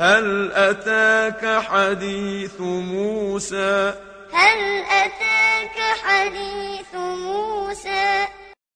هل أتاك حديث موسى؟ هل أتاك حديث